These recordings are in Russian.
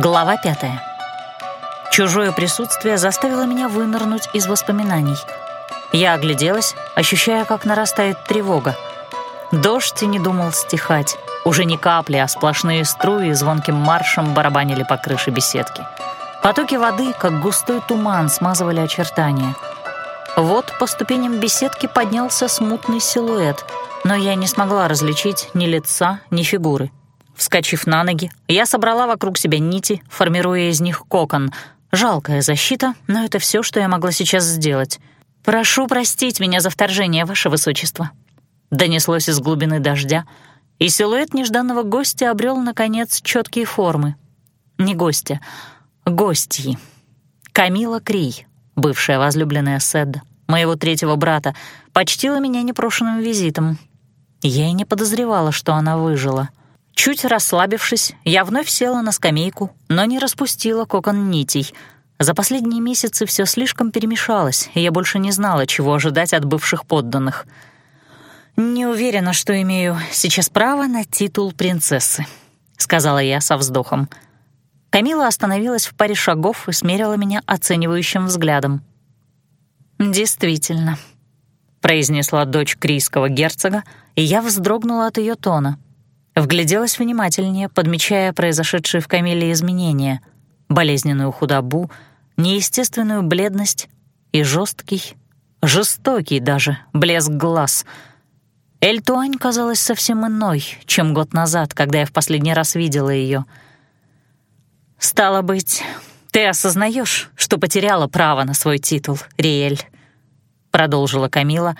Глава пятая. Чужое присутствие заставило меня вынырнуть из воспоминаний. Я огляделась, ощущая, как нарастает тревога. Дождь и не думал стихать. Уже не капли, а сплошные струи звонким маршем барабанили по крыше беседки. Потоки воды, как густой туман, смазывали очертания. Вот по ступеням беседки поднялся смутный силуэт, но я не смогла различить ни лица, ни фигуры. Вскочив на ноги, я собрала вокруг себя нити, формируя из них кокон. Жалкая защита, но это все, что я могла сейчас сделать. «Прошу простить меня за вторжение, ваше высочество». Донеслось из глубины дождя, и силуэт нежданного гостя обрел, наконец, четкие формы. Не гостя, гостьи. Камила Крий, бывшая возлюбленная Седда, моего третьего брата, почтила меня непрошенным визитом. Я и не подозревала, что она выжила — Чуть расслабившись, я вновь села на скамейку, но не распустила кокон нитей. За последние месяцы все слишком перемешалось, и я больше не знала, чего ожидать от бывших подданных. «Не уверена, что имею сейчас право на титул принцессы», — сказала я со вздохом. Камила остановилась в паре шагов и смерила меня оценивающим взглядом. «Действительно», — произнесла дочь крийского герцога, и я вздрогнула от ее тона — Вгляделась внимательнее, подмечая произошедшие в Камиле изменения, болезненную худобу, неестественную бледность и жесткий, жестокий даже, блеск глаз. Эльтуань казалась совсем иной, чем год назад, когда я в последний раз видела ее. «Стало быть, ты осознаешь, что потеряла право на свой титул, Риэль», — продолжила Камила,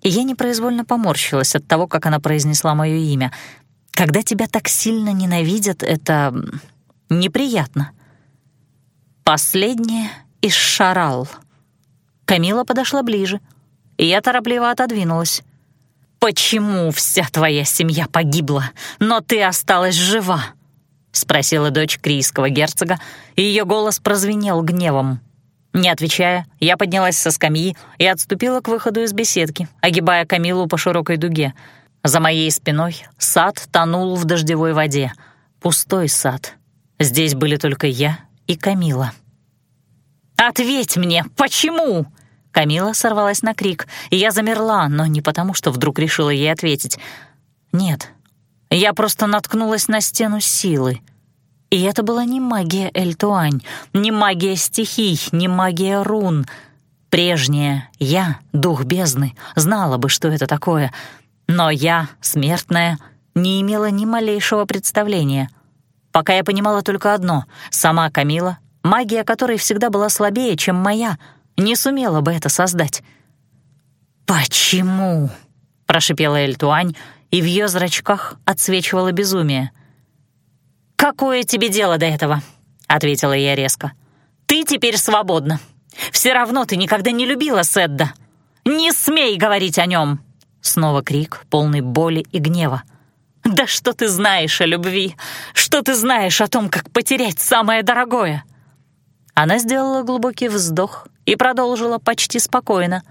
и я непроизвольно поморщилась от того, как она произнесла мое имя — когда тебя так сильно ненавидят, это неприятно. Последнее из Шарал. Камила подошла ближе, и я торопливо отодвинулась. «Почему вся твоя семья погибла, но ты осталась жива?» — спросила дочь крийского герцога, и ее голос прозвенел гневом. Не отвечая, я поднялась со скамьи и отступила к выходу из беседки, огибая Камилу по широкой дуге — за моей спиной сад тонул в дождевой воде. Пустой сад. Здесь были только я и Камила. «Ответь мне, почему?» Камила сорвалась на крик, и я замерла, но не потому, что вдруг решила ей ответить. Нет, я просто наткнулась на стену силы. И это была не магия Эльтуань, не магия стихий, не магия рун. Прежняя я, дух бездны, знала бы, что это такое — но я, смертная, не имела ни малейшего представления. Пока я понимала только одно — сама Камила, магия которой всегда была слабее, чем моя, не сумела бы это создать. «Почему?» — прошипела Эльтуань, и в ее зрачках отсвечивало безумие. «Какое тебе дело до этого?» — ответила я резко. «Ты теперь свободна. Все равно ты никогда не любила Седда. Не смей говорить о нем!» Снова крик, полный боли и гнева. «Да что ты знаешь о любви? Что ты знаешь о том, как потерять самое дорогое?» Она сделала глубокий вздох и продолжила почти спокойно.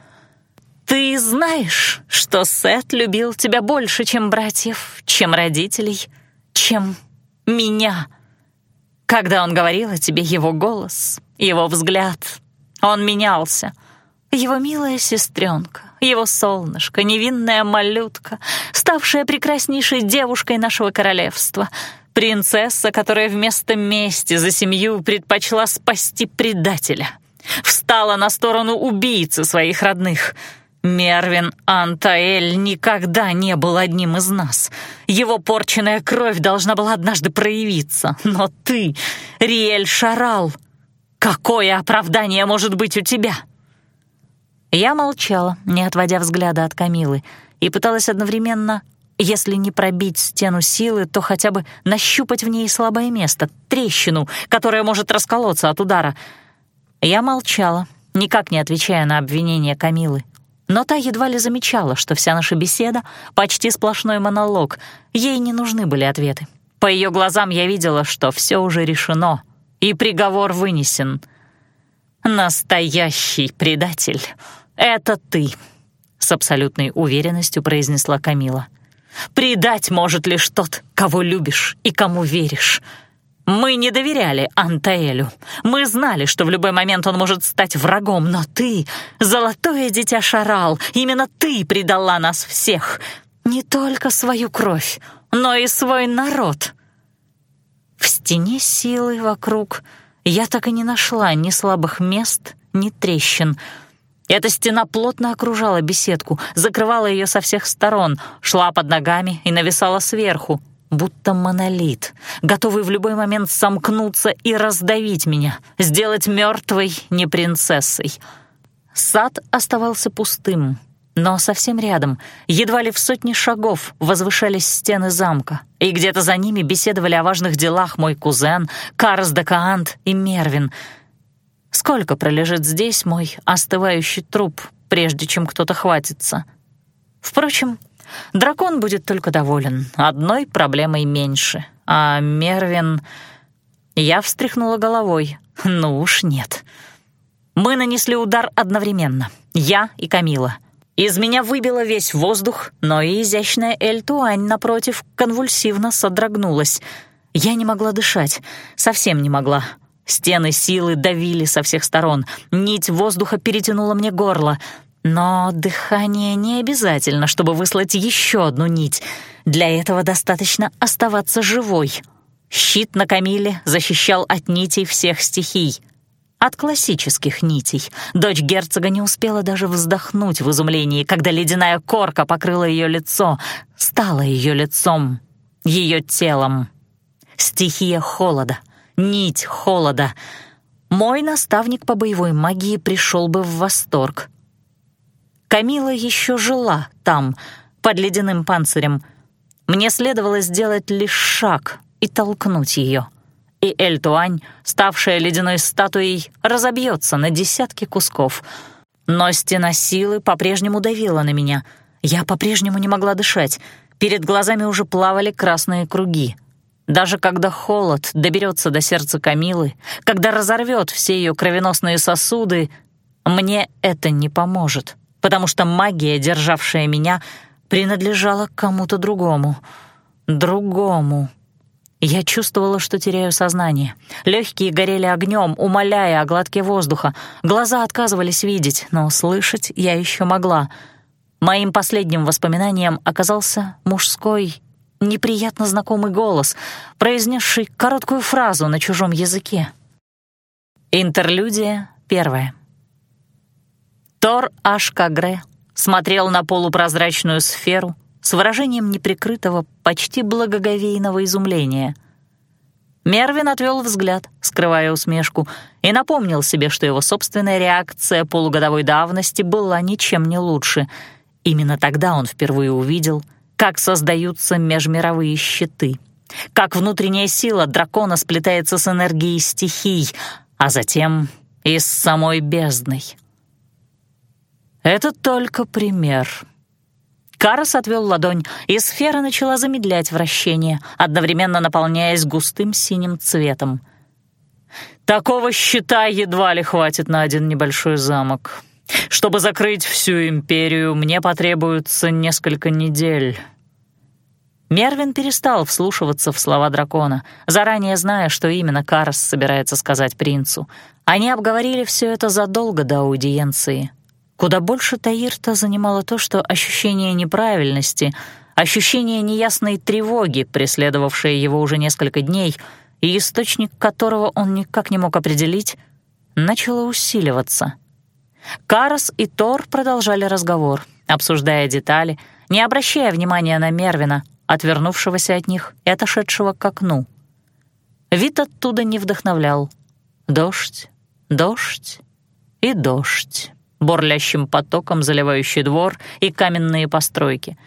«Ты знаешь, что Сет любил тебя больше, чем братьев, чем родителей, чем меня. Когда он говорил о тебе, его голос, его взгляд, он менялся. Его милая сестренка, его солнышко, невинная малютка, ставшая прекраснейшей девушкой нашего королевства, принцесса, которая вместо мести за семью предпочла спасти предателя, встала на сторону убийцы своих родных. Мервин Антаэль никогда не был одним из нас. Его порченная кровь должна была однажды проявиться. Но ты, Риэль Шарал, какое оправдание может быть у тебя?» Я молчала, не отводя взгляда от Камилы, и пыталась одновременно, если не пробить стену силы, то хотя бы нащупать в ней слабое место, трещину, которая может расколоться от удара. Я молчала, никак не отвечая на обвинения Камилы. Но та едва ли замечала, что вся наша беседа — почти сплошной монолог, ей не нужны были ответы. По ее глазам я видела, что все уже решено, и приговор вынесен. «Настоящий предатель «Это ты», — с абсолютной уверенностью произнесла Камила. «Предать может лишь тот, кого любишь и кому веришь. Мы не доверяли Антаэлю. Мы знали, что в любой момент он может стать врагом, но ты, золотое дитя Шарал, именно ты предала нас всех. Не только свою кровь, но и свой народ. В стене силы вокруг я так и не нашла ни слабых мест, ни трещин. Эта стена плотно окружала беседку, закрывала ее со всех сторон, шла под ногами и нависала сверху, будто монолит, готовый в любой момент сомкнуться и раздавить меня, сделать мертвой не принцессой. Сад оставался пустым, но совсем рядом, едва ли в сотни шагов, возвышались стены замка, и где-то за ними беседовали о важных делах мой кузен, Карс Дакаант и Мервин. Сколько пролежит здесь мой остывающий труп, прежде чем кто-то хватится? Впрочем, дракон будет только доволен, одной проблемой меньше, а Мервин... Я встряхнула головой. Ну уж нет. Мы нанесли удар одновременно, я и Камила — из меня выбило весь воздух, но и изящная Эль-Туань, напротив, конвульсивно содрогнулась. Я не могла дышать, совсем не могла. Стены силы давили со всех сторон, нить воздуха перетянула мне горло. Но дыхание не обязательно, чтобы выслать еще одну нить. Для этого достаточно оставаться живой. Щит на Камиле защищал от нитей всех стихий — от классических нитей. Дочь герцога не успела даже вздохнуть в изумлении, когда ледяная корка покрыла ее лицо, стала ее лицом, ее телом. Стихия холода, нить холода. Мой наставник по боевой магии пришел бы в восторг. Камила еще жила там, под ледяным панцирем. Мне следовало сделать лишь шаг и толкнуть ее — и Эль-Туань, ставшая ледяной статуей, разобьется на десятки кусков. Но стена силы по-прежнему давила на меня. Я по-прежнему не могла дышать. Перед глазами уже плавали красные круги. Даже когда холод доберется до сердца Камилы, когда разорвет все ее кровеносные сосуды, мне это не поможет, потому что магия, державшая меня, принадлежала кому-то другому. Другому. Я чувствовала, что теряю сознание. Легкие горели огнем, умоляя о гладке воздуха. Глаза отказывались видеть, но слышать я еще могла. Моим последним воспоминанием оказался мужской, неприятно знакомый голос, произнесший короткую фразу на чужом языке. Интерлюдия первая. Тор Ашкагре смотрел на полупрозрачную сферу, с выражением неприкрытого, почти благоговейного изумления. Мервин отвел взгляд, скрывая усмешку, и напомнил себе, что его собственная реакция полугодовой давности была ничем не лучше. Именно тогда он впервые увидел, как создаются межмировые щиты, как внутренняя сила дракона сплетается с энергией стихий, а затем и с самой бездной. Это только пример — Карас отвел ладонь, и сфера начала замедлять вращение, одновременно наполняясь густым синим цветом. «Такого щита едва ли хватит на один небольшой замок. Чтобы закрыть всю империю, мне потребуется несколько недель». Мервин перестал вслушиваться в слова дракона, заранее зная, что именно Карас собирается сказать принцу. Они обговорили все это задолго до аудиенции. Куда больше Таирта занимало то, что ощущение неправильности, ощущение неясной тревоги, преследовавшее его уже несколько дней, и источник которого он никак не мог определить, начало усиливаться. Карас и Тор продолжали разговор, обсуждая детали, не обращая внимания на Мервина, отвернувшегося от них и отошедшего к окну. Вид оттуда не вдохновлял. Дождь, дождь и дождь бурлящим потоком заливающий двор и каменные постройки.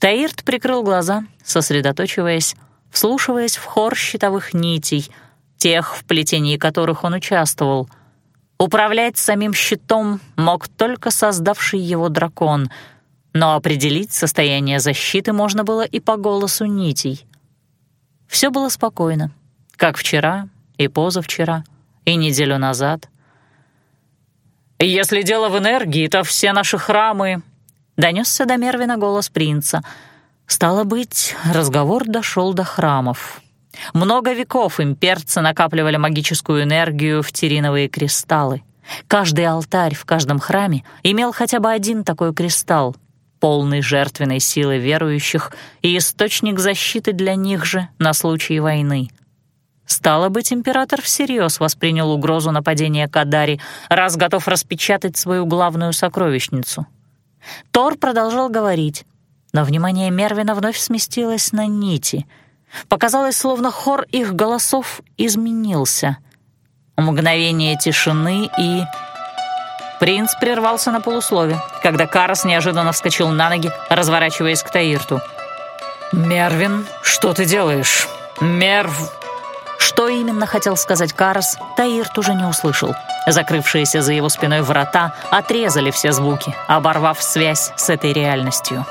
Таирт прикрыл глаза, сосредоточиваясь, вслушиваясь в хор щитовых нитей, тех, в плетении которых он участвовал. Управлять самим щитом мог только создавший его дракон, но определить состояние защиты можно было и по голосу нитей. Все было спокойно, как вчера и позавчера, и неделю назад. «Если дело в энергии, то все наши храмы...» — донесся до Мервина голос принца. Стало быть, разговор дошел до храмов. Много веков имперцы накапливали магическую энергию в териновые кристаллы. Каждый алтарь в каждом храме имел хотя бы один такой кристалл, полный жертвенной силы верующих и источник защиты для них же на случай войны. Стало быть, император всерьез воспринял угрозу нападения Кадари, раз готов распечатать свою главную сокровищницу. Тор продолжал говорить, но внимание Мервина вновь сместилось на нити. Показалось, словно хор их голосов изменился. Мгновение тишины и... Принц прервался на полуслове, когда Карас неожиданно вскочил на ноги, разворачиваясь к Таирту. «Мервин, что ты делаешь? Мерв...» Что именно хотел сказать Карас, Таирт уже не услышал. Закрывшиеся за его спиной врата отрезали все звуки, оборвав связь с этой реальностью.